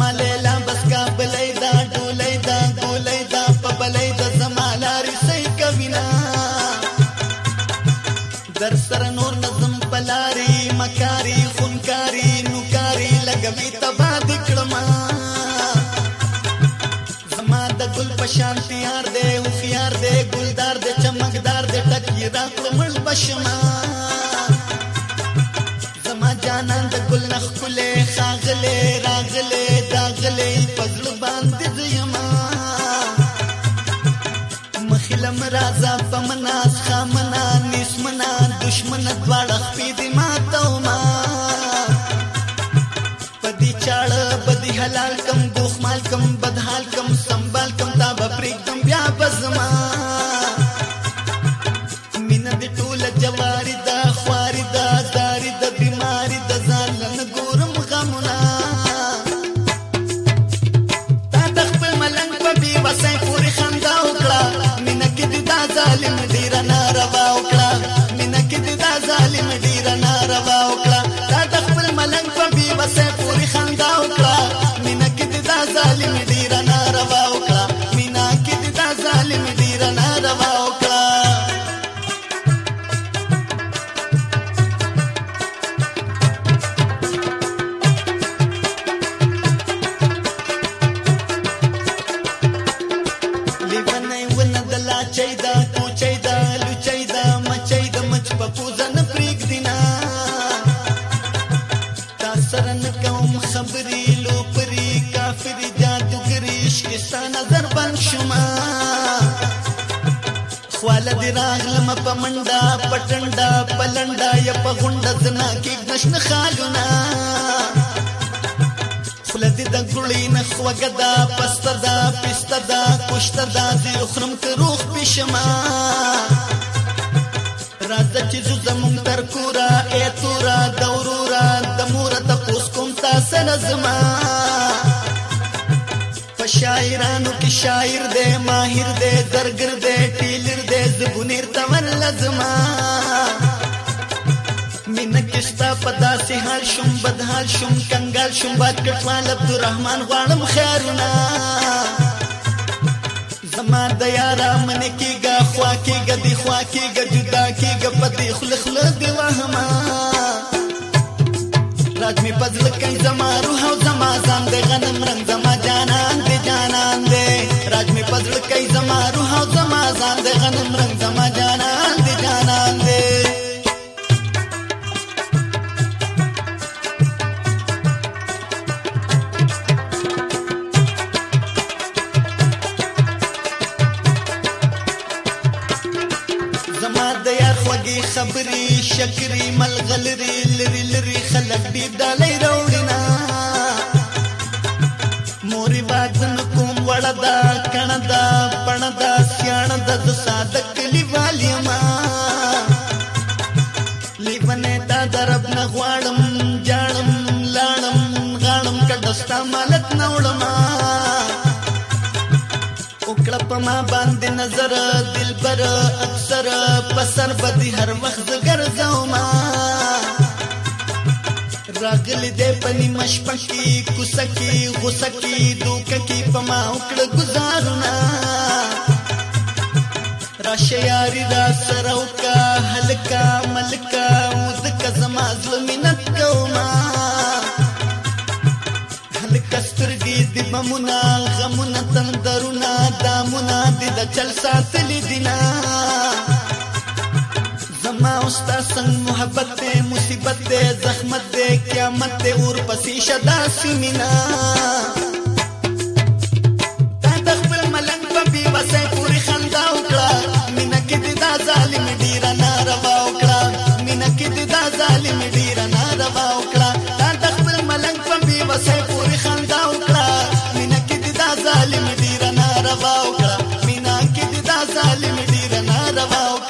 ملیلا بس کا بلای دا ډولای دا ګولای دا په بلای دا زمالاري سي کوینا در سره نور نظم پلاري مکاري خونکاري نوکاري لګوي تبا دکړما زما د ګل پشان پیار دې او خيار دې ګلدار دې چمکدار دې ټکیه دا کړمل بشما زما جانان د ګل نخ کله خاغله راغله jalil راغلم په منډا پټنډا پلنډا یا په غونډه زنا کې نشن خالونه خلد د ګړې نه خوګه دا پسته دا پسته دا کوشته دا زه خرم که روح پښما راځه چې زو زمون تر کورا اے تورا دورورا د مور ته پوس کوم تاسو نظما په شاعرانو کې شاعر دې ماهر دې درګر دې زما مینه کښتا پدا سي حال شوم بدحال شوم کنګال شوم باد کټوال عبدالرحمن غواړم خیرونه زما د یارا من کېګه خوا کېګه دی خوا کېګه جدا کېګه پدې خل خل دی وهما راج می پزل کای زما روح او زما ځان دی غنم رنگ زما جانان دی جانان دی راج می پزل کای زما روح او زما ځان دی غنم رنگ زما جانان په ما باندې نظر دلبر اکثر پسر بدی هر وخت ګرځوما راغلی دې پنی مشپکی کوسکی غوسکی دوککی په ما وکړ گزارنا راشه یاری دا سره وکا هلکا ملکا غمونه غمونه تندرونه دامونه د د چل ساتلی دینا زما اوستا څنګه محبت ته مصیبت ته زحمت ته قیامت ته اور پسې شدا سیمینا ناروا وکړه مینا کې دې دا ظالم ډیر ناروا وکړه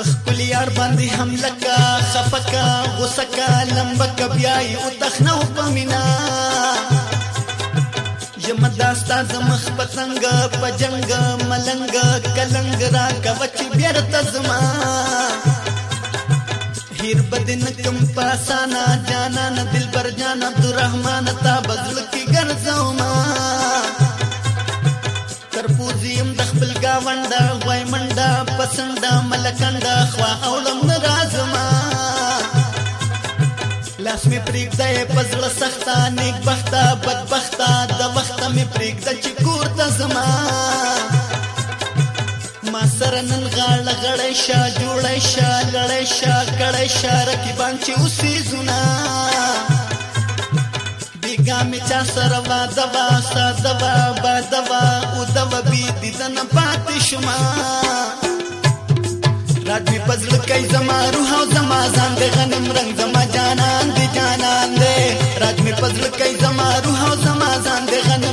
په خپل یار باندې حمله کا خفقا غسکا لمبک بیاي او تخنو پمینا یم داستا زمخ پتنګ پجنګ ملنګ کلنګ را کوچ بیرته زما هیر بدن کم پاسانا جانا نا دل بر جانا عبدالرحمن تا بدل کی ګرځو ما ترپوزیم د خپل گاونډ وای پسند پسند ملکند خوا اولم ناراضما لاس می پریک دای پزړه سختا نیک بختا بدبختا د وخت می پریک د چکور د زما ما سره نن غاړه غړې شا جوړې شا لړې شا کړې شا رکی باندې اوسې زونه می چا سره وا دوا سا دوا با دوا او دوا بي ددن پات شما رات می پزړ کای زما روح او زما ځان د غنم رنگ زما جانان دی جانان دی رات می پزړ کای زما روح او زما ځان د غنم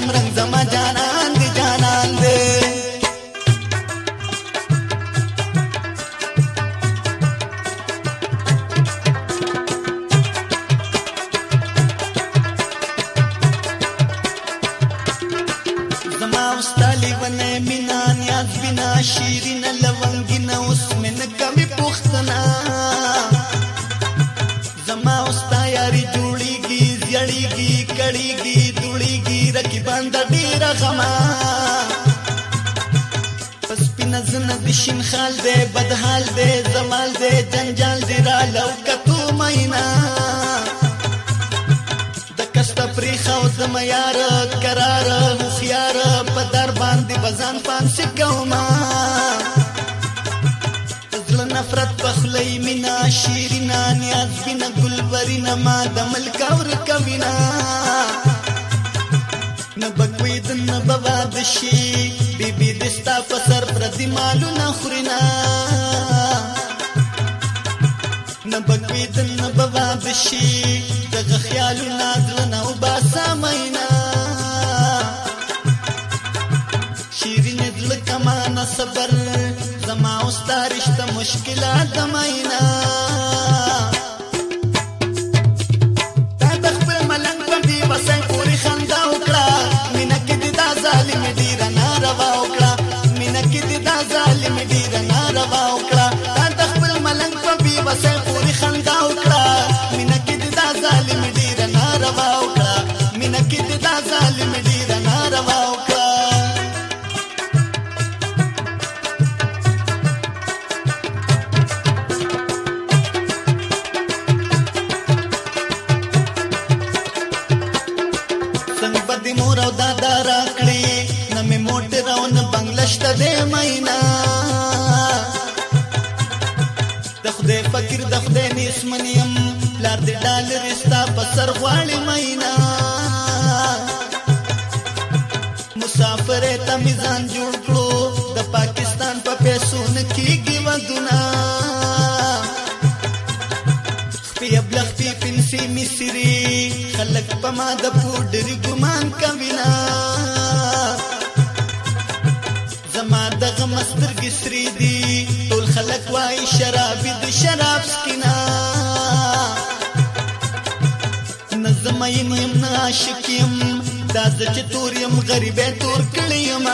نزن بشین خال دے بدحال دے زمال دے جنجال دے را لو کتو مینا د کشت پری خو زم یار قرار خيار په در باندې بزن پان سکوما زل نفرت بخلی مینا شیرینا نیاز بنا گلورینا ما د ملک اور کوینا نبکوی دن نبواد شي بی بی دستا پسر پردی مالو نخورینا نبکوی دن نبواد شي دغه خیالو نادل نو باسا مینا شیرین دل کمانا صبر زما اوستارشت مشکلات مینا ډالر ستا په سر غواړي مینا مسافر ته میزان جوړ کړو د پاکستان په پیسو نه کیږي ودونه خپي ابلغ په پنسي مصري خلک په ما د پوډري ګمان کوینا زما دغه مستر ګسري دي ټول خلک وای شراب د شراب سکینا مین یم ناشک یم دا زه چې تور یم غریبې تور کړی یم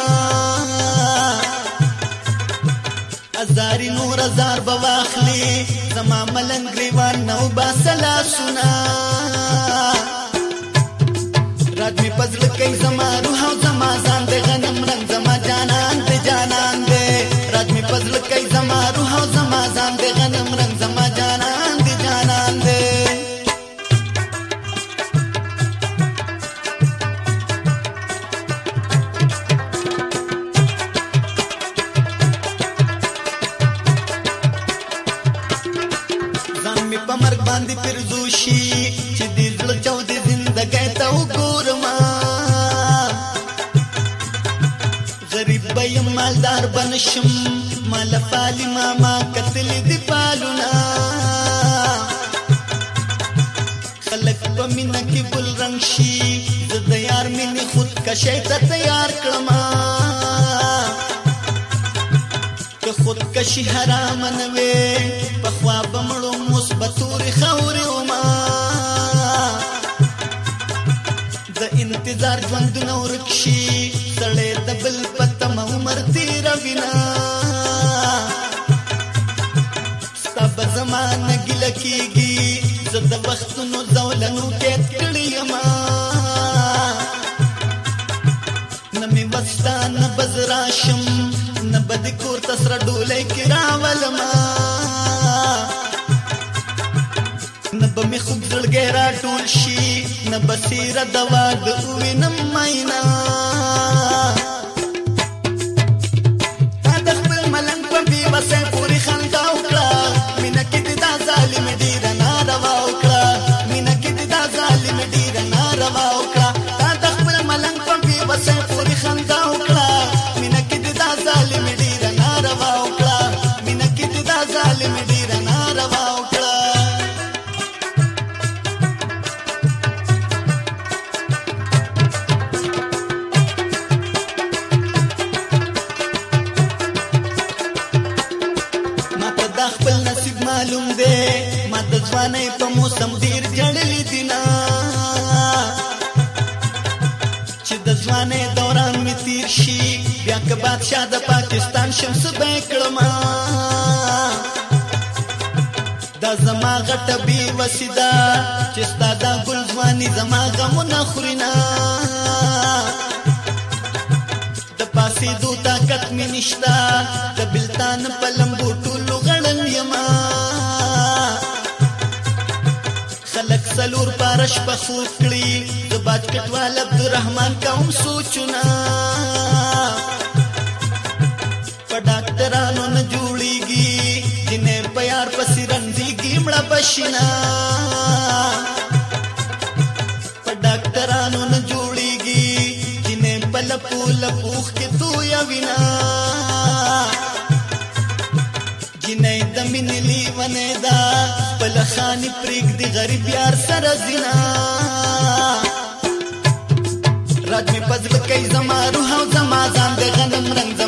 ازاری نور ازار به واخلې زما ملنګ ریوان نو باسلا سنا رات می پزړ کوي زما روح ارزو شي خودکشي حرام نه وي په خوا بمړو مثبتوري خوري او ما د انتظار ژوند نو رکشي سړې د بل پته مو مرتي روینا سب زمانه ګل کیږي زه د وختونو دولنو کې کړی ما نمې وستانه بزراشم بد کور تسره ډولۍ کې راولما نبه می خوب زړګی راټول شي نبه سیره د واده ووینم مینا فانی په موسم ډیر جړلې دینا چې د ځوانې دوران می تیر شي بیا که بادشاہ د پاکستان شمس به کړم دا زما غټه بي وسیدا چې ستاده ګل ځواني زما غمونه خورينا د پاسې دوه طاقت می نشتا د بلتان په لمبو هر شپه خوب کړي د باج کټوال عبدالرحمن کوم سوچونه په ډاکټرانو نه جوړیږي دنه په یار پسې رنځيږي مړه بشنا په ډاکټرانو نه جوړیږي دنه په لپو لپوخ کې تو یا وینا خانی پریک دی غریب یار سر زنا راج می پزل کئی زما روح او زما ځان د غنم رنگ